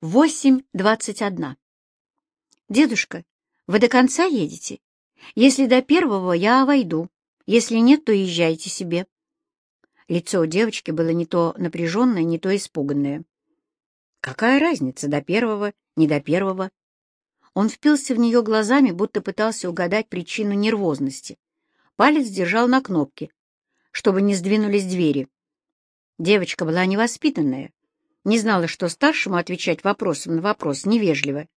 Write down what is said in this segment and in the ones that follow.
8.21. «Дедушка, вы до конца едете? Если до первого, я войду. Если нет, то езжайте себе». Лицо у девочки было не то напряженное, не то испуганное. «Какая разница, до первого, не до первого?» Он впился в нее глазами, будто пытался угадать причину нервозности. Палец держал на кнопке, чтобы не сдвинулись двери. Девочка была невоспитанная, не знала, что старшему отвечать вопросом на вопрос невежливо.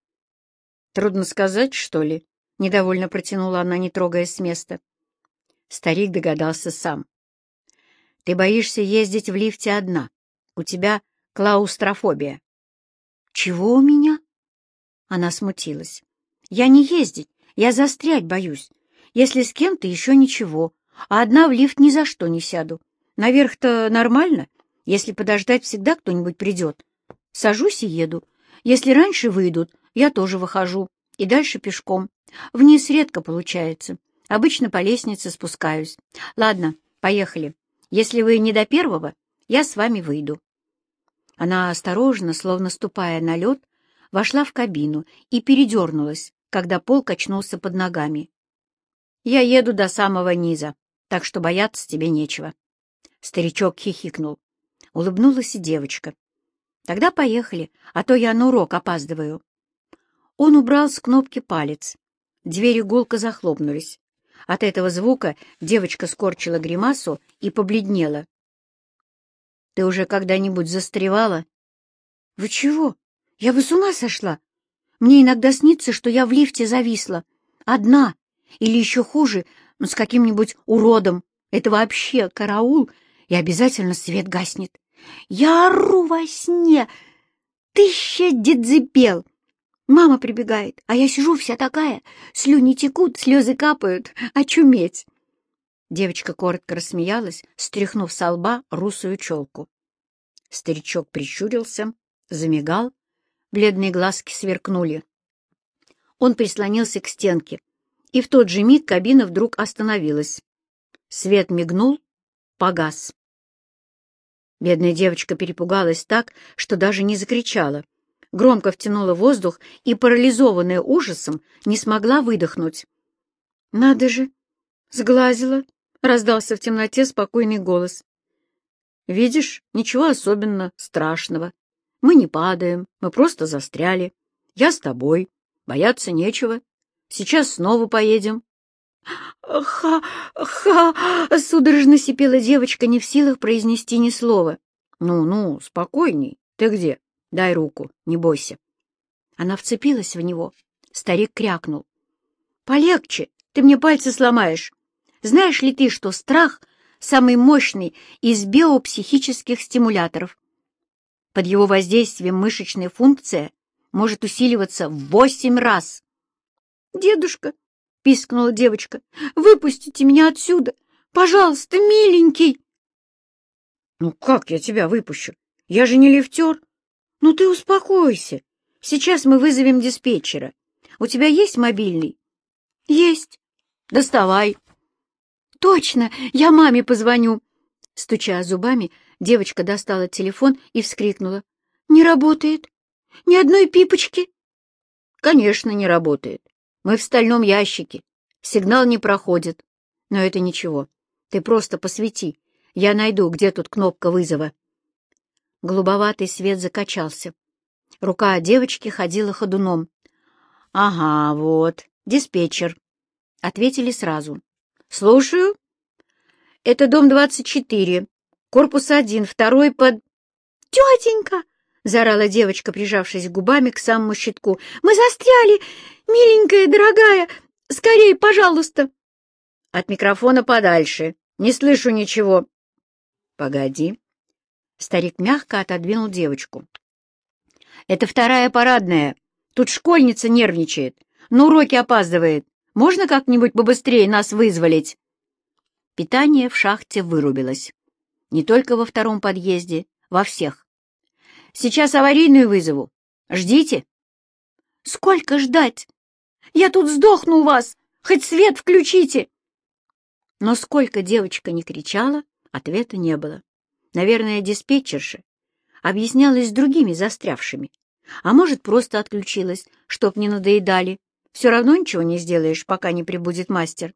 «Трудно сказать, что ли?» — недовольно протянула она, не трогаясь с места. Старик догадался сам. «Ты боишься ездить в лифте одна. У тебя клаустрофобия». «Чего у меня?» Она смутилась. «Я не ездить, я застрять боюсь. Если с кем-то, еще ничего, а одна в лифт ни за что не сяду. Наверх-то нормально, если подождать, всегда кто-нибудь придет. Сажусь и еду. Если раньше выйдут, я тоже выхожу. И дальше пешком. Вниз редко получается. Обычно по лестнице спускаюсь. Ладно, поехали. Если вы не до первого, я с вами выйду. Она осторожно, словно ступая на лед, вошла в кабину и передернулась, когда пол качнулся под ногами. «Я еду до самого низа, так что бояться тебе нечего». Старичок хихикнул. Улыбнулась и девочка. «Тогда поехали, а то я на урок опаздываю». Он убрал с кнопки палец. Двери гулко захлопнулись. От этого звука девочка скорчила гримасу и побледнела. «Ты уже когда-нибудь застревала?» «Вы чего? Я бы с ума сошла! Мне иногда снится, что я в лифте зависла. Одна. Или еще хуже, с каким-нибудь уродом. Это вообще караул, и обязательно свет гаснет. Я ору во сне. Тысяча дедзепел. Мама прибегает, а я сижу вся такая. Слюни текут, слезы капают. Очуметь. Девочка коротко рассмеялась, стряхнув со лба русую челку. Старичок прищурился, замигал, бледные глазки сверкнули. Он прислонился к стенке, и в тот же миг кабина вдруг остановилась. Свет мигнул, погас. Бедная девочка перепугалась так, что даже не закричала. Громко втянула воздух и, парализованная ужасом, не смогла выдохнуть. «Надо же! Сглазила!» — раздался в темноте спокойный голос. «Видишь, ничего особенно страшного. Мы не падаем, мы просто застряли. Я с тобой, бояться нечего. Сейчас снова поедем. «Ха-ха!» — судорожно сипела девочка, не в силах произнести ни слова. «Ну-ну, спокойней. Ты где? Дай руку, не бойся». Она вцепилась в него. Старик крякнул. «Полегче, ты мне пальцы сломаешь. Знаешь ли ты, что страх — самый мощный из биопсихических стимуляторов? Под его воздействием мышечная функция может усиливаться в восемь раз». «Дедушка, — пискнула девочка. «Выпустите меня отсюда! Пожалуйста, миленький!» «Ну как я тебя выпущу? Я же не лифтер!» «Ну ты успокойся! Сейчас мы вызовем диспетчера. У тебя есть мобильный?» «Есть!» «Доставай!» «Точно! Я маме позвоню!» Стуча зубами, девочка достала телефон и вскрикнула. «Не работает! Ни одной пипочки!» «Конечно, не работает. Мы в стальном ящике. Сигнал не проходит. Но это ничего. Ты просто посвети. Я найду, где тут кнопка вызова. Голубоватый свет закачался. Рука девочки ходила ходуном. «Ага, вот, диспетчер». Ответили сразу. «Слушаю». «Это дом 24, корпус 1, второй под...» «Тетенька!» — заорала девочка, прижавшись губами к самому щитку. «Мы застряли! Миленькая, дорогая! Скорей, пожалуйста!» «От микрофона подальше! Не слышу ничего!» «Погоди!» Старик мягко отодвинул девочку. «Это вторая парадная. Тут школьница нервничает. На уроки опаздывает. Можно как-нибудь побыстрее нас вызволить?» Питание в шахте вырубилось. Не только во втором подъезде, во всех. Сейчас аварийную вызову. Ждите. Сколько ждать? Я тут сдохну у вас. Хоть свет включите. Но сколько девочка не кричала, ответа не было. Наверное, диспетчерша объяснялась с другими застрявшими. А может, просто отключилась, чтоб не надоедали. Все равно ничего не сделаешь, пока не прибудет мастер.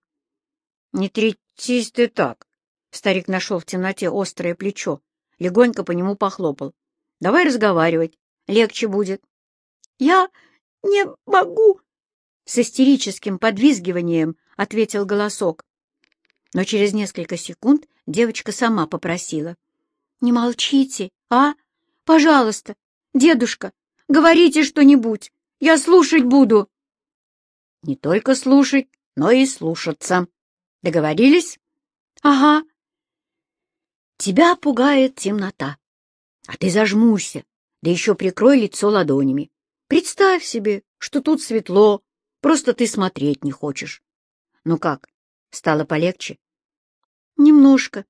Не трясись ты так. Старик нашел в темноте острое плечо, легонько по нему похлопал. Давай разговаривать, легче будет. Я не могу, с истерическим подвизгиванием ответил голосок. Но через несколько секунд девочка сама попросила. «Не молчите, а? Пожалуйста, дедушка, говорите что-нибудь, я слушать буду». «Не только слушать, но и слушаться. Договорились?» «Ага». «Тебя пугает темнота, а ты зажмурься, да еще прикрой лицо ладонями. Представь себе, что тут светло, просто ты смотреть не хочешь. Ну как, стало полегче? Немножко.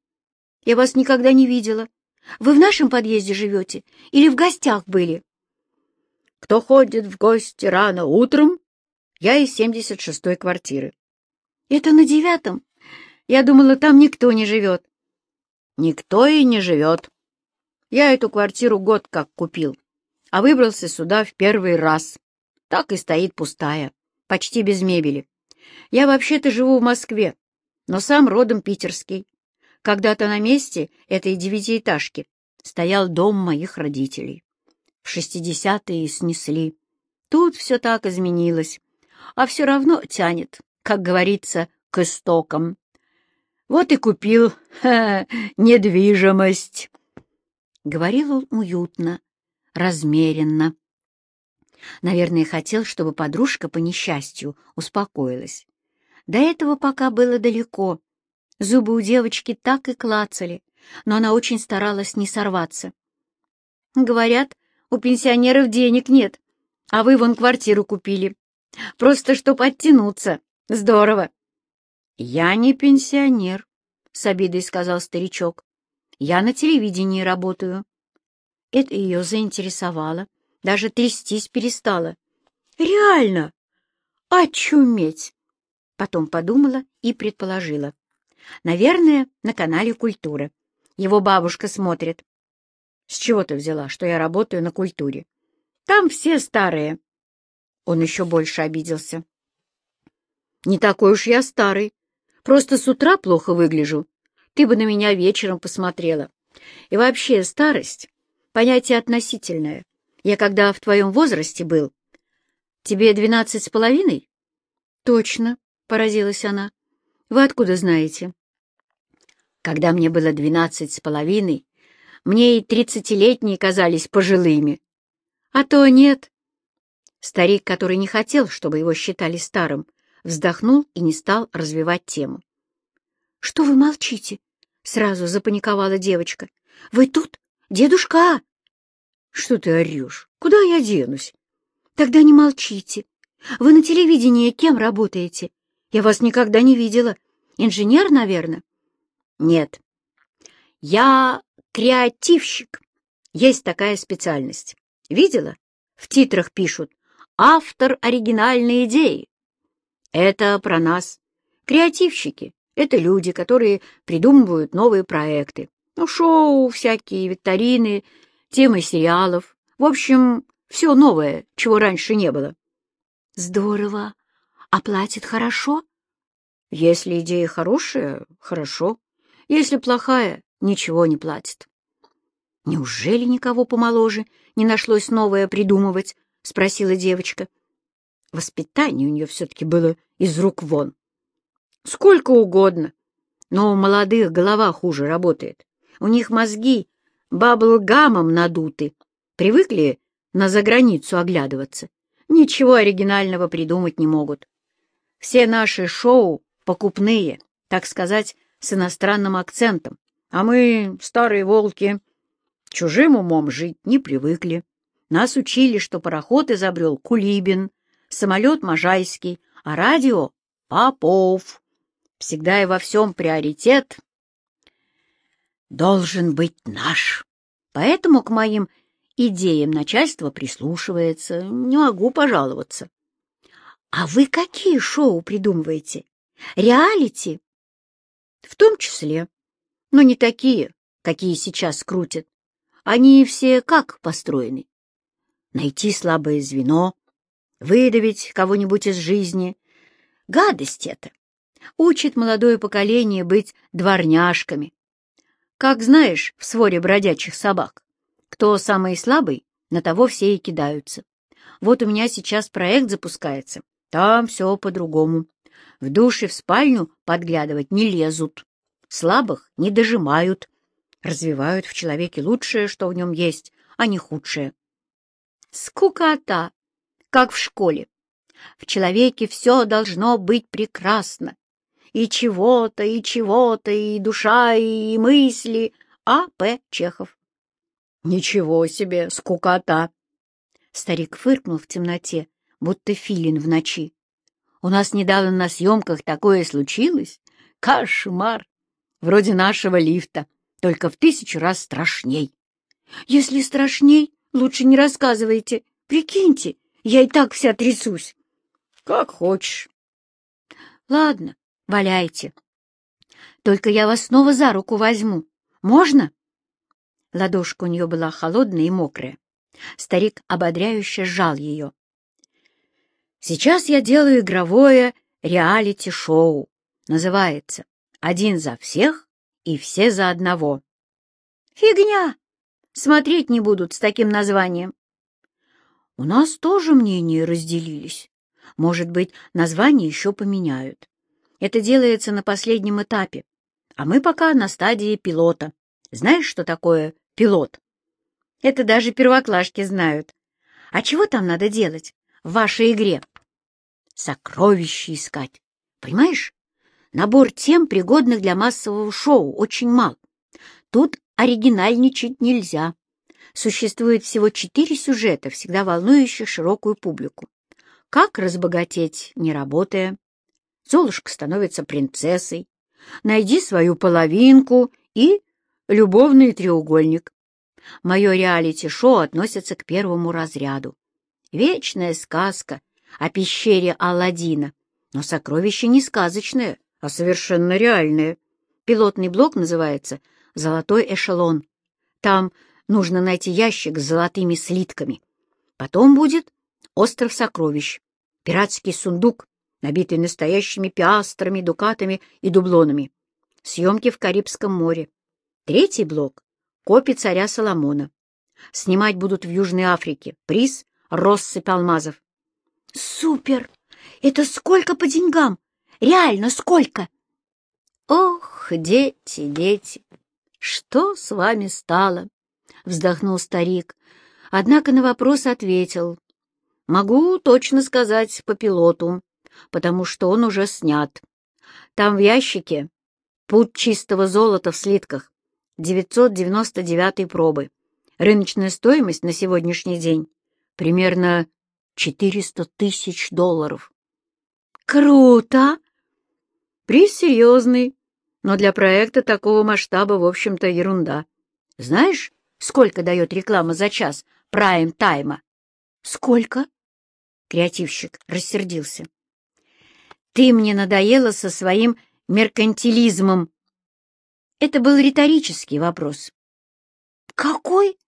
Я вас никогда не видела. Вы в нашем подъезде живете или в гостях были? Кто ходит в гости рано утром? Я из 76-й квартиры. Это на девятом? Я думала, там никто не живет. Никто и не живет. Я эту квартиру год как купил, а выбрался сюда в первый раз. Так и стоит пустая, почти без мебели. Я вообще-то живу в Москве, но сам родом питерский. Когда-то на месте этой девятиэтажки стоял дом моих родителей. В шестидесятые снесли. Тут все так изменилось, а все равно тянет, как говорится, к истокам. Вот и купил ха, недвижимость. Говорил он уютно, размеренно. Наверное, хотел, чтобы подружка по несчастью успокоилась. До этого пока было далеко. Зубы у девочки так и клацали, но она очень старалась не сорваться. Говорят, у пенсионеров денег нет, а вы вон квартиру купили. Просто чтоб оттянуться. Здорово. Я не пенсионер, — с обидой сказал старичок. Я на телевидении работаю. Это ее заинтересовало даже трястись перестала. «Реально! Очуметь!» Потом подумала и предположила. «Наверное, на канале «Культура». Его бабушка смотрит». «С чего ты взяла, что я работаю на «Культуре»?» «Там все старые». Он еще больше обиделся. «Не такой уж я старый. Просто с утра плохо выгляжу. Ты бы на меня вечером посмотрела. И вообще старость — понятие относительное. Я когда в твоем возрасте был. Тебе двенадцать с половиной? Точно, — поразилась она. Вы откуда знаете? Когда мне было двенадцать с половиной, мне и тридцатилетние казались пожилыми. А то нет. Старик, который не хотел, чтобы его считали старым, вздохнул и не стал развивать тему. — Что вы молчите? — сразу запаниковала девочка. — Вы тут? Дедушка! Что ты орешь? Куда я денусь? Тогда не молчите. Вы на телевидении кем работаете? Я вас никогда не видела. Инженер, наверное? Нет. Я креативщик. Есть такая специальность. Видела? В титрах пишут «Автор оригинальной идеи». Это про нас. Креативщики — это люди, которые придумывают новые проекты. Ну, шоу всякие, викторины, темы сериалов. В общем, все новое, чего раньше не было. Здорово. А платит хорошо? Если идея хорошая, хорошо. Если плохая, ничего не платит. Неужели никого помоложе не нашлось новое придумывать? Спросила девочка. Воспитание у нее все-таки было из рук вон. Сколько угодно. Но у молодых голова хуже работает. У них мозги баблгамом надуты. Привыкли на заграницу оглядываться. Ничего оригинального придумать не могут. Все наши шоу покупные, так сказать, с иностранным акцентом. А мы, старые волки, чужим умом жить не привыкли. Нас учили, что пароход изобрел Кулибин, самолет Можайский, а радио — Попов. Всегда и во всем приоритет должен быть наш. Поэтому к моим идеям начальство прислушивается. Не могу пожаловаться. А вы какие шоу придумываете? Реалити? В том числе. Но не такие, какие сейчас крутят. Они все как построены? найти слабое звено, выдавить кого-нибудь из жизни. Гадость это! Учит молодое поколение быть дворняжками. Как знаешь, в своре бродячих собак, кто самый слабый, на того все и кидаются. Вот у меня сейчас проект запускается. Там все по-другому. В душе в спальню подглядывать не лезут. Слабых не дожимают. Развивают в человеке лучшее, что в нем есть, а не худшее. Скукота, как в школе. В человеке все должно быть прекрасно. И чего-то, и чего-то, и душа, и мысли. А. П. Чехов. Ничего себе, скукота! Старик фыркнул в темноте, будто филин в ночи. У нас недавно на съемках такое случилось. Кошмар! Вроде нашего лифта, только в тысячу раз страшней. Если страшней, лучше не рассказывайте. Прикиньте, я и так вся трясусь. Как хочешь. Ладно, валяйте. Только я вас снова за руку возьму. Можно? Ладошка у нее была холодная и мокрая. Старик ободряюще сжал ее. «Сейчас я делаю игровое реалити-шоу. Называется «Один за всех и все за одного». «Фигня! Смотреть не будут с таким названием». «У нас тоже мнения разделились. Может быть, название еще поменяют. Это делается на последнем этапе, а мы пока на стадии пилота. Знаешь, что такое пилот?» Это даже первоклашки знают. А чего там надо делать в вашей игре? Сокровища искать. Понимаешь? Набор тем, пригодных для массового шоу, очень мал. Тут оригинальничать нельзя. Существует всего четыре сюжета, всегда волнующих широкую публику. Как разбогатеть, не работая? Золушка становится принцессой. Найди свою половинку и любовный треугольник. Мое реалити-шоу относится к первому разряду. Вечная сказка о пещере Алладина, но сокровище не сказочное, а совершенно реальное. Пилотный блок называется «Золотой эшелон». Там нужно найти ящик с золотыми слитками. Потом будет «Остров сокровищ», пиратский сундук, набитый настоящими пиастрами, дукатами и дублонами. Съемки в Карибском море. Третий блок копи царя Соломона. Снимать будут в Южной Африке. Приз — россыпь алмазов. Супер! Это сколько по деньгам? Реально сколько? Ох, дети, дети, что с вами стало? Вздохнул старик, однако на вопрос ответил. Могу точно сказать по пилоту, потому что он уже снят. Там в ящике путь чистого золота в слитках. 999 пробы. Рыночная стоимость на сегодняшний день примерно 400 тысяч долларов. Круто! Приз серьезный, но для проекта такого масштаба, в общем-то, ерунда. Знаешь, сколько дает реклама за час прайм-тайма? Сколько? Креативщик рассердился. Ты мне надоела со своим меркантилизмом, это был риторический вопрос. «Какой?»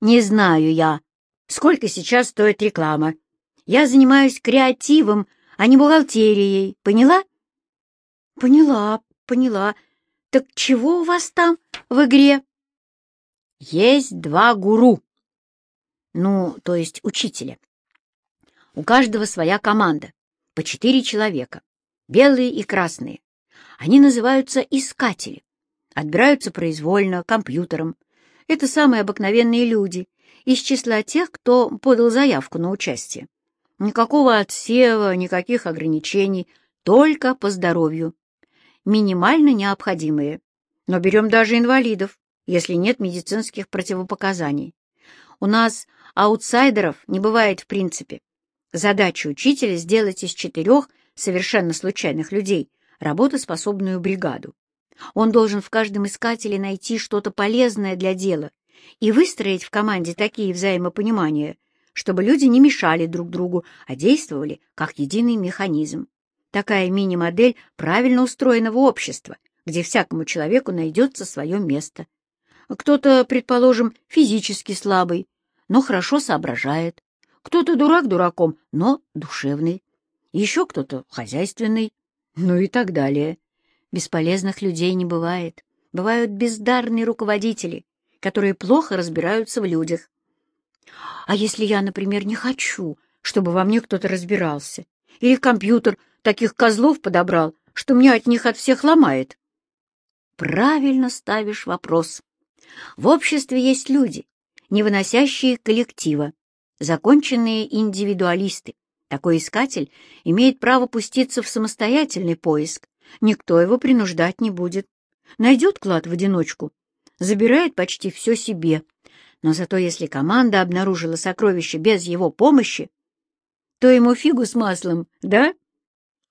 «Не знаю я, сколько сейчас стоит реклама. Я занимаюсь креативом, а не бухгалтерией. Поняла?» «Поняла, поняла. Так чего у вас там в игре?» «Есть два гуру. Ну, то есть учителя. У каждого своя команда, по четыре человека, белые и красные. Они называются искатели отбираются произвольно, компьютером. Это самые обыкновенные люди, из числа тех, кто подал заявку на участие. Никакого отсева, никаких ограничений, только по здоровью. Минимально необходимые. Но берем даже инвалидов, если нет медицинских противопоказаний. У нас аутсайдеров не бывает в принципе. Задача учителя — сделать из четырех совершенно случайных людей работоспособную бригаду. Он должен в каждом искателе найти что-то полезное для дела и выстроить в команде такие взаимопонимания, чтобы люди не мешали друг другу, а действовали как единый механизм. Такая мини-модель правильно устроенного общества, где всякому человеку найдется свое место. Кто-то, предположим, физически слабый, но хорошо соображает. Кто-то дурак дураком, но душевный. Еще кто-то хозяйственный. Ну и так далее. Бесполезных людей не бывает. Бывают бездарные руководители, которые плохо разбираются в людях. А если я, например, не хочу, чтобы во мне кто-то разбирался? Или компьютер таких козлов подобрал, что мне от них от всех ломает? Правильно ставишь вопрос. В обществе есть люди, не выносящие коллектива, законченные индивидуалисты. Такой искатель имеет право пуститься в самостоятельный поиск. Никто его принуждать не будет. Найдет клад в одиночку, забирает почти все себе. Но зато если команда обнаружила сокровище без его помощи, то ему фигу с маслом, да?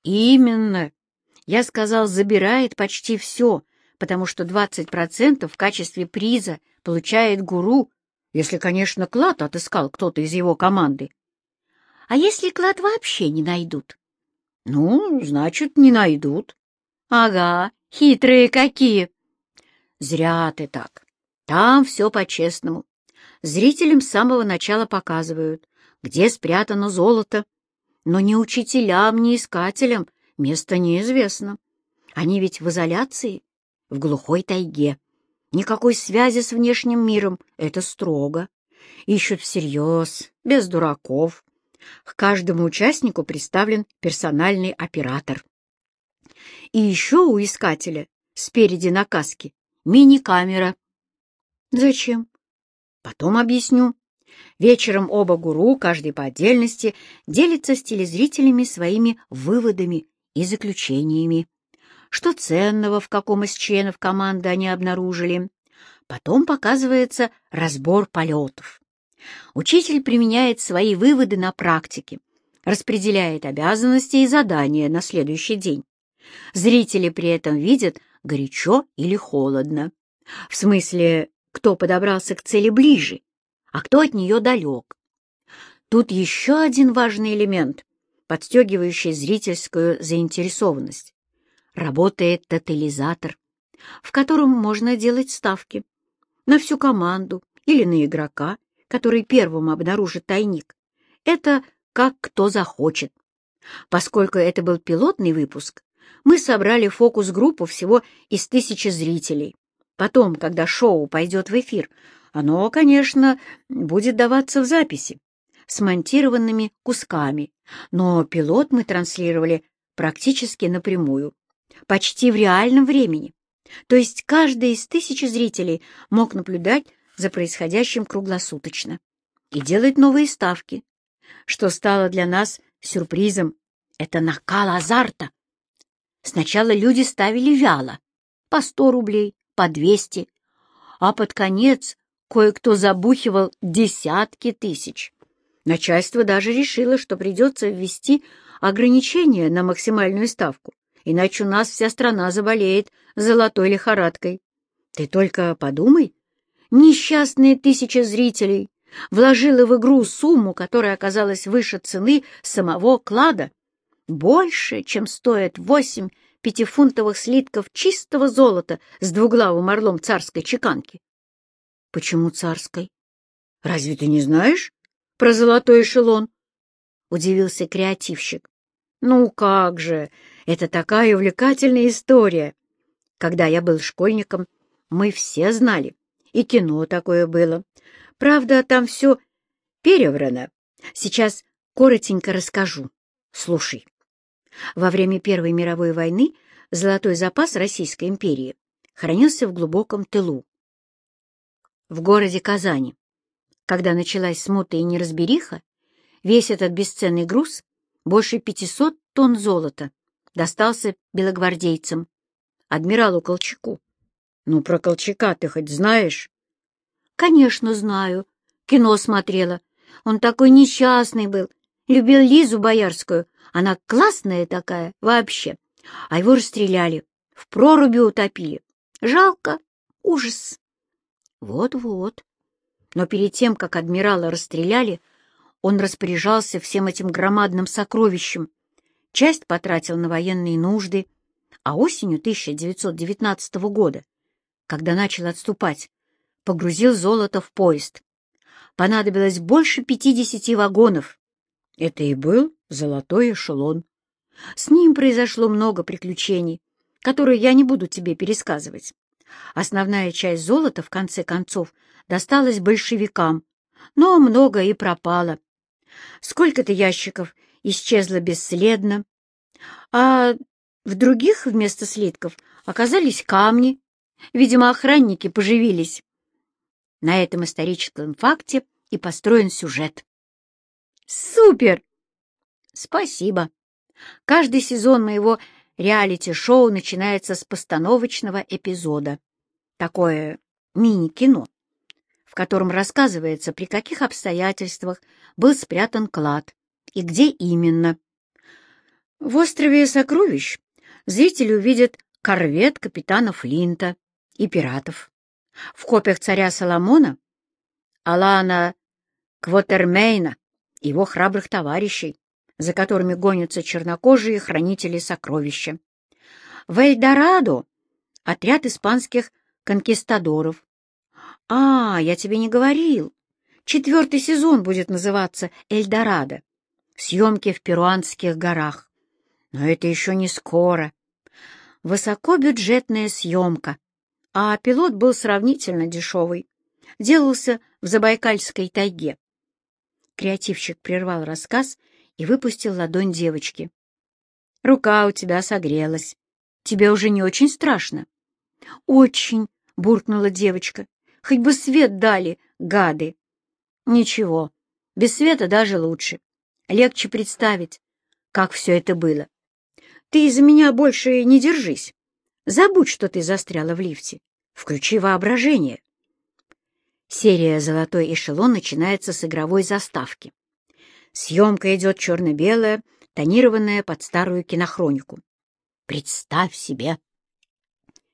Именно. Я сказал, забирает почти все, потому что 20% в качестве приза получает гуру, если, конечно, клад отыскал кто-то из его команды. А если клад вообще не найдут? Ну, значит, не найдут. Ага, хитрые какие. Зря ты так. Там все по-честному. Зрителям с самого начала показывают, где спрятано золото. Но ни учителям, ни искателям место неизвестно. Они ведь в изоляции, в глухой тайге. Никакой связи с внешним миром — это строго. Ищут всерьез, без дураков. К каждому участнику представлен персональный оператор. И еще у искателя спереди на каске мини-камера. Зачем? Потом объясню. Вечером оба гуру, каждый по отдельности, делятся с телезрителями своими выводами и заключениями. Что ценного в каком из членов команды они обнаружили. Потом показывается разбор полетов. Учитель применяет свои выводы на практике, распределяет обязанности и задания на следующий день. Зрители при этом видят горячо или холодно. В смысле, кто подобрался к цели ближе, а кто от нее далек. Тут еще один важный элемент, подстегивающий зрительскую заинтересованность. Работает тотализатор, в котором можно делать ставки на всю команду или на игрока, который первым обнаружит тайник. Это как кто захочет. Поскольку это был пилотный выпуск, мы собрали фокус-группу всего из тысячи зрителей. Потом, когда шоу пойдет в эфир, оно, конечно, будет даваться в записи, смонтированными кусками, но пилот мы транслировали практически напрямую, почти в реальном времени. То есть каждый из тысячи зрителей мог наблюдать за происходящим круглосуточно и делать новые ставки. Что стало для нас сюрпризом, это накал азарта. Сначала люди ставили вяло, по сто рублей, по двести, а под конец кое-кто забухивал десятки тысяч. Начальство даже решило, что придется ввести ограничения на максимальную ставку, иначе у нас вся страна заболеет золотой лихорадкой. Ты только подумай, Несчастные тысячи зрителей вложила в игру сумму, которая оказалась выше цены самого клада, больше, чем стоят восемь пятифунтовых слитков чистого золота с двуглавым орлом царской чеканки. — Почему царской? — Разве ты не знаешь про золотой эшелон? — удивился креативщик. — Ну как же, это такая увлекательная история. Когда я был школьником, мы все знали, и кино такое было. Правда, там все переврано. Сейчас коротенько расскажу. Слушай. Во время Первой мировой войны золотой запас Российской империи хранился в глубоком тылу. В городе Казани, когда началась смута и неразбериха, весь этот бесценный груз, больше 500 тонн золота, достался белогвардейцам, адмиралу Колчаку. Ну, про Колчака ты хоть знаешь? Конечно, знаю. Кино смотрела. Он такой несчастный был. Любил Лизу Боярскую. Она классная такая, вообще. А его расстреляли. В проруби утопили. Жалко. Ужас. Вот-вот. Но перед тем, как адмирала расстреляли, он распоряжался всем этим громадным сокровищем. Часть потратил на военные нужды, а осенью 1919 года когда начал отступать, погрузил золото в поезд. понадобилось больше 50 вагонов. Это и был золотой эшелон. С ним произошло много приключений, которые я не буду тебе пересказывать. Основная часть золота, в конце концов, досталась большевикам, но много и пропало. Сколько-то ящиков исчезло бесследно, а в других вместо слитков оказались камни. Видимо, охранники поживились. На этом историческом факте и построен сюжет. Супер! Спасибо. Каждый сезон моего реалити-шоу начинается с постановочного эпизода. Такое мини-кино, в котором рассказывается, при каких обстоятельствах был спрятан клад и где именно. В «Острове сокровищ» зрители увидят корвет капитана Флинта и пиратов. В копиях царя Соломона — Алана Квотермейна, его храбрых товарищей, за которыми гонятся чернокожие хранители сокровища. В Эльдорадо — отряд испанских конкистадоров. А, я тебе не говорил. Четвертый сезон будет называться «Эльдорадо». Съемки в перуанских горах. Но это еще не скоро. Высокобюджетная съемка, а пилот был сравнительно дешевый. Делался в Забайкальской тайге. Креативщик прервал рассказ и выпустил ладонь девочки. «Рука у тебя согрелась. Тебе уже не очень страшно?» «Очень», — буркнула девочка. «Хоть бы свет дали, гады!» «Ничего, без света даже лучше. Легче представить, как все это было. Ты из-за меня больше не держись. Забудь, что ты застряла в лифте. Включи воображение. Серия «Золотой эшелон» начинается с игровой заставки. Съемка идет черно-белая, тонированная под старую кинохронику. Представь себе!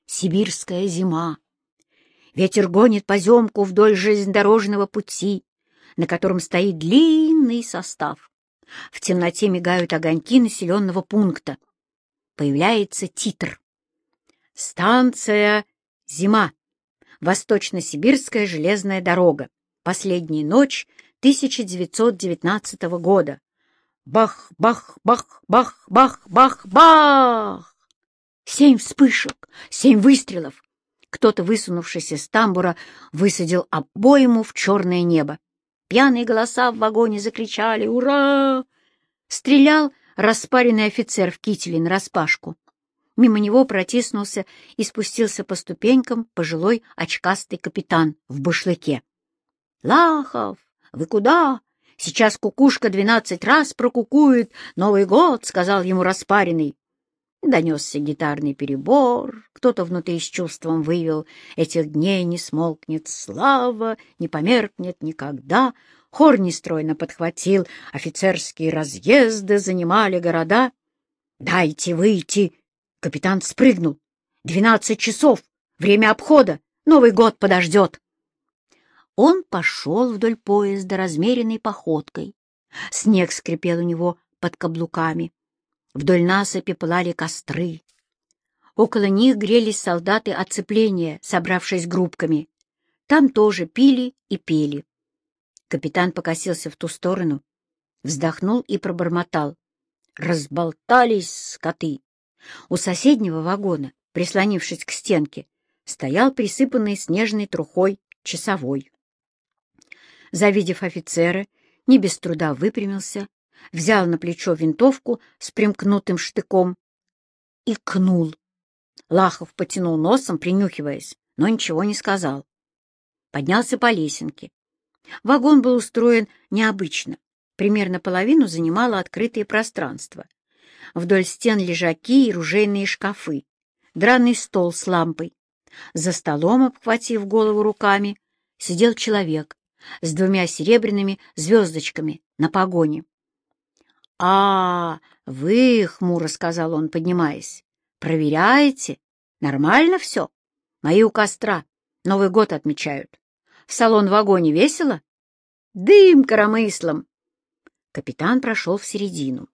Сибирская зима. Ветер гонит поземку вдоль железнодорожного пути, на котором стоит длинный состав. В темноте мигают огоньки населенного пункта появляется титр. Станция «Зима». Восточно-Сибирская железная дорога. Последняя ночь 1919 года. Бах, бах, бах, бах, бах, бах, бах! Семь вспышек, семь выстрелов. Кто-то, высунувшись из тамбура, высадил обойму в черное небо. Пьяные голоса в вагоне закричали «Ура!». Стрелял распаренный офицер в кителе нараспашку. Мимо него протиснулся и спустился по ступенькам пожилой очкастый капитан в башлыке. «Лахов, вы куда? Сейчас кукушка двенадцать раз прокукует. Новый год!» — сказал ему распаренный. Донесся гитарный перебор, кто-то внутри с чувством вывел «Этих дней не смолкнет слава, не померкнет никогда», Хор нестройно подхватил, офицерские разъезды занимали города. «Дайте выйти!» Капитан спрыгнул. «Двенадцать часов! Время обхода! Новый год подождет!» Он пошел вдоль поезда размеренной походкой. Снег скрипел у него под каблуками. Вдоль насыпи пылали костры. Около них грелись солдаты оцепления, собравшись группками. Там тоже пили и пели. Капитан покосился в ту сторону, вздохнул и пробормотал. Разболтались скоты. У соседнего вагона, прислонившись к стенке, стоял присыпанный снежной трухой часовой. Завидев офицера, не без труда выпрямился, взял на плечо винтовку с примкнутым штыком и кнул. Лахов потянул носом, принюхиваясь, но ничего не сказал. Поднялся по лесенке, Вагон был устроен необычно. Примерно половину занимало открытое пространство. Вдоль стен лежаки и ружейные шкафы, драный стол с лампой. За столом, обхватив голову руками, сидел человек с двумя серебряными звездочками на погоне. «А, вы, — хмуро сказал он, поднимаясь, — проверяете? Нормально все? Мои у костра. Новый год отмечают. В салон-вагоне весело? Дым коромыслом!» Капитан прошел в середину.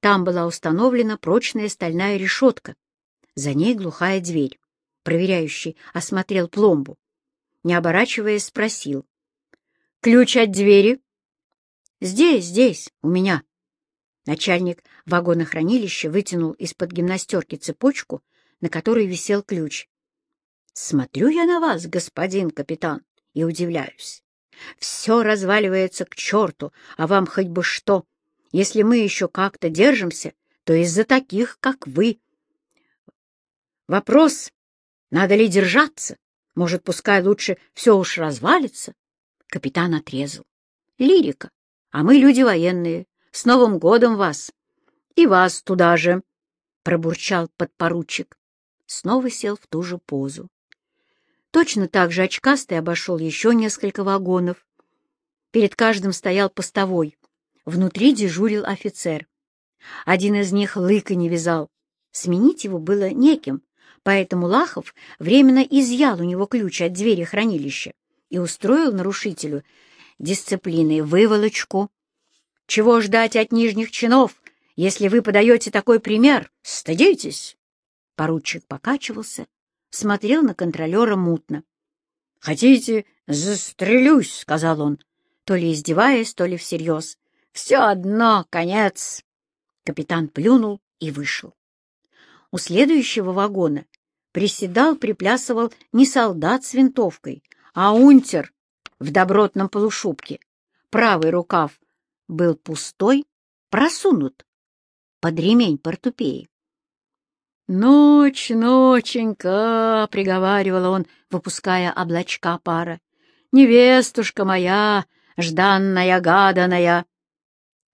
Там была установлена прочная стальная решетка. За ней глухая дверь. Проверяющий осмотрел пломбу. Не оборачиваясь, спросил. Ключ от двери?» «Здесь, здесь, у меня». Начальник вагонохранилища вытянул из-под гимнастерки цепочку, на которой висел ключ. «Смотрю я на вас, господин капитан, и удивляюсь. Все разваливается к черту, а вам хоть бы что. Если мы еще как-то держимся, то из-за таких, как вы. Вопрос, надо ли держаться? Может, пускай лучше все уж развалится? Капитан отрезал. Лирика. А мы люди военные. С Новым годом вас! И вас туда же! Пробурчал подпоручик. Снова сел в ту же позу. Точно так же очкастый обошел еще несколько вагонов. Перед каждым стоял постовой. Внутри дежурил офицер. Один из них лыка не вязал. Сменить его было неким, поэтому Лахов временно изъял у него ключ от двери хранилища и устроил нарушителю дисциплиной выволочку. Чего ждать от нижних чинов, если вы подаете такой пример? Стыдитесь! Поручик покачивался, смотрел на контролера мутно. — Хотите, застрелюсь, — сказал он, то ли издеваясь, то ли всерьез. — Все одно, конец. Капитан плюнул и вышел. У следующего вагона приседал, приплясывал не солдат с винтовкой, а унтер в добротном полушубке. Правый рукав был пустой, просунут под ремень портупеи. «Ночь, ноченька!» — приговаривал он, выпуская облачка пара. «Невестушка моя, жданная, гаданая!»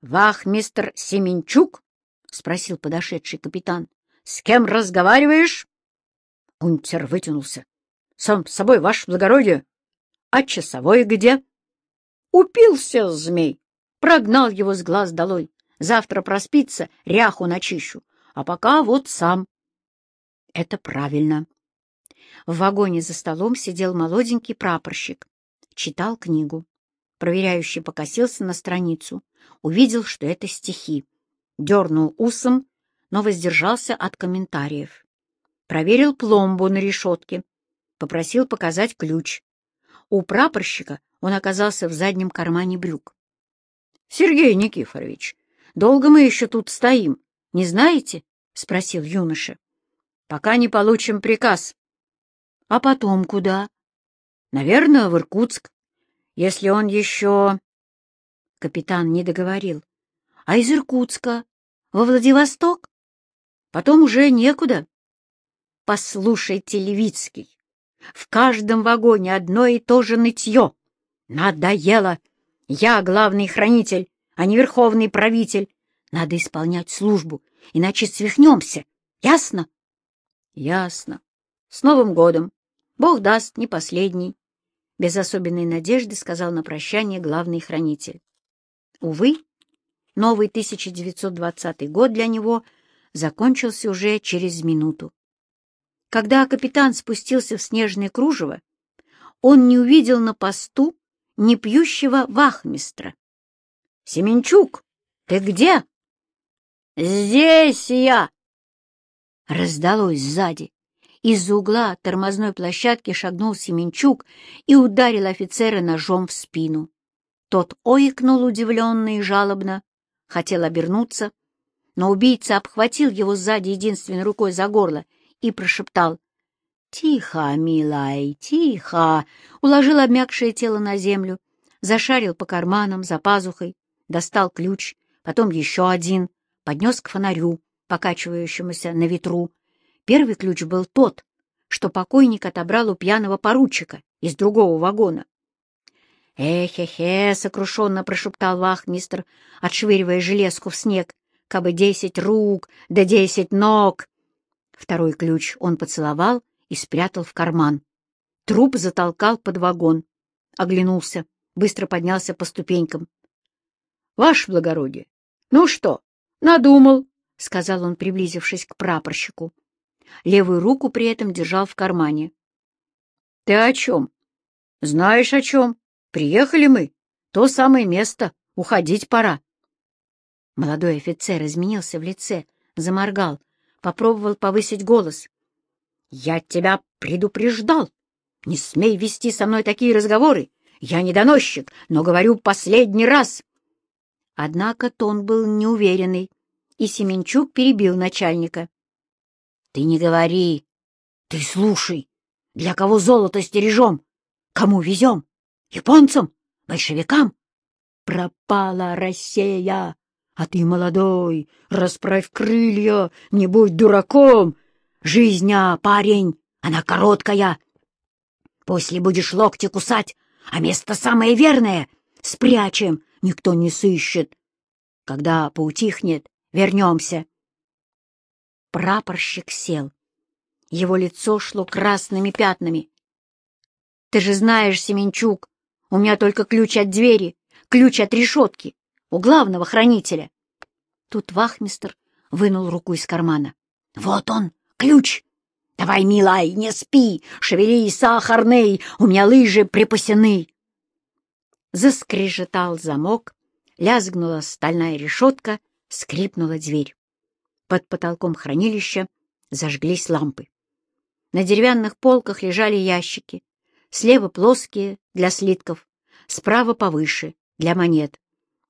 «Вахмистр Семенчук?» — спросил подошедший капитан. «С кем разговариваешь?» Унтер вытянулся. «Сам собой, ваше благородие!» «А часовой где?» «Упился змей!» Прогнал его с глаз долой. «Завтра проспится, ряху начищу, а пока вот сам». Это правильно. В вагоне за столом сидел молоденький прапорщик. Читал книгу. Проверяющий покосился на страницу. Увидел, что это стихи. Дернул усом, но воздержался от комментариев. Проверил пломбу на решетке. Попросил показать ключ. У прапорщика он оказался в заднем кармане брюк. — Сергей Никифорович, долго мы еще тут стоим, не знаете? — спросил юноша пока не получим приказ. — А потом куда? — Наверное, в Иркутск. Если он еще... Капитан не договорил. — А из Иркутска? Во Владивосток? Потом уже некуда. — Послушайте, Левицкий, в каждом вагоне одно и то же нытье. Надоело. Я главный хранитель, а не верховный правитель. Надо исполнять службу, иначе свихнемся. Ясно? — Ясно. С Новым годом. Бог даст, не последний. Без особенной надежды сказал на прощание главный хранитель. Увы, новый 1920 год для него закончился уже через минуту. Когда капитан спустился в снежное кружево, он не увидел на посту не пьющего вахмистра. — Семенчук, ты где? — Здесь я! Раздалось сзади. Из-за угла тормозной площадки шагнул Семенчук и ударил офицера ножом в спину. Тот ойкнул удивленно и жалобно, хотел обернуться, но убийца обхватил его сзади единственной рукой за горло и прошептал «Тихо, милай, тихо!» Уложил обмякшее тело на землю, зашарил по карманам, за пазухой, достал ключ, потом еще один, поднес к фонарю, покачивающемуся на ветру. Первый ключ был тот, что покойник отобрал у пьяного поручика из другого вагона. «Эхе-хе!» — сокрушенно прошептал вахмистр, отшвыривая железку в снег. «Кабы десять рук, да десять ног!» Второй ключ он поцеловал и спрятал в карман. Труп затолкал под вагон. Оглянулся, быстро поднялся по ступенькам. — Ваше благородие, ну что, надумал? — сказал он, приблизившись к прапорщику. Левую руку при этом держал в кармане. — Ты о чем? — Знаешь, о чем. Приехали мы. То самое место. Уходить пора. Молодой офицер изменился в лице, заморгал, попробовал повысить голос. — Я тебя предупреждал. Не смей вести со мной такие разговоры. Я не доносчик, но говорю последний раз. Однако тон был неуверенный, и Семенчук перебил начальника. — Ты не говори, ты слушай. Для кого золото стережем? Кому везем? Японцам? Большевикам? Пропала Россия, а ты молодой, расправь крылья, не будь дураком. Жизнь, а, парень, она короткая. После будешь локти кусать, а место самое верное спрячем, никто не сыщет. Когда поутихнет, вернемся. Прапорщик сел. Его лицо шло красными пятнами. — Ты же знаешь, Семенчук, у меня только ключ от двери, ключ от решетки, у главного хранителя. Тут вахмистр вынул руку из кармана. — Вот он, ключ! Давай, милай, не спи, шевели сахарный, у меня лыжи припасены. Заскрежетал замок, лязгнула стальная решетка, скрипнула дверь. Под потолком хранилища зажглись лампы. На деревянных полках лежали ящики, слева плоские для слитков, справа повыше для монет.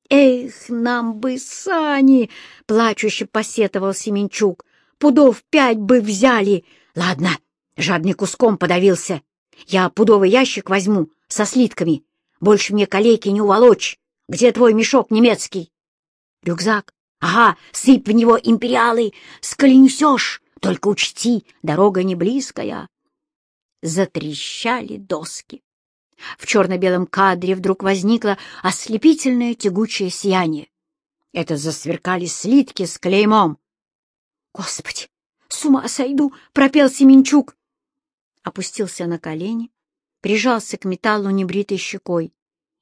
«Эх, нам бы сани!» — плачуще посетовал Семенчук. «Пудов пять бы взяли! Ладно, жадный куском подавился. Я пудовый ящик возьму со слитками. Больше мне калейки не уволочь. Где твой мешок немецкий?» «Рюкзак. Ага, сыпь в него империалы, сколи несешь. Только учти, дорога не близкая. Затрещали доски. В черно-белом кадре вдруг возникло ослепительное тягучее сияние. Это засверкали слитки с клеймом. «Господи, с ума сойду!» — пропел Семенчук. Опустился на колени, прижался к металлу небритой щекой.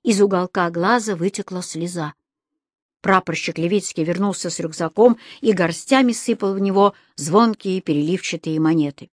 Из уголка глаза вытекла слеза. Прапорщик Левицкий вернулся с рюкзаком и горстями сыпал в него звонкие переливчатые монеты.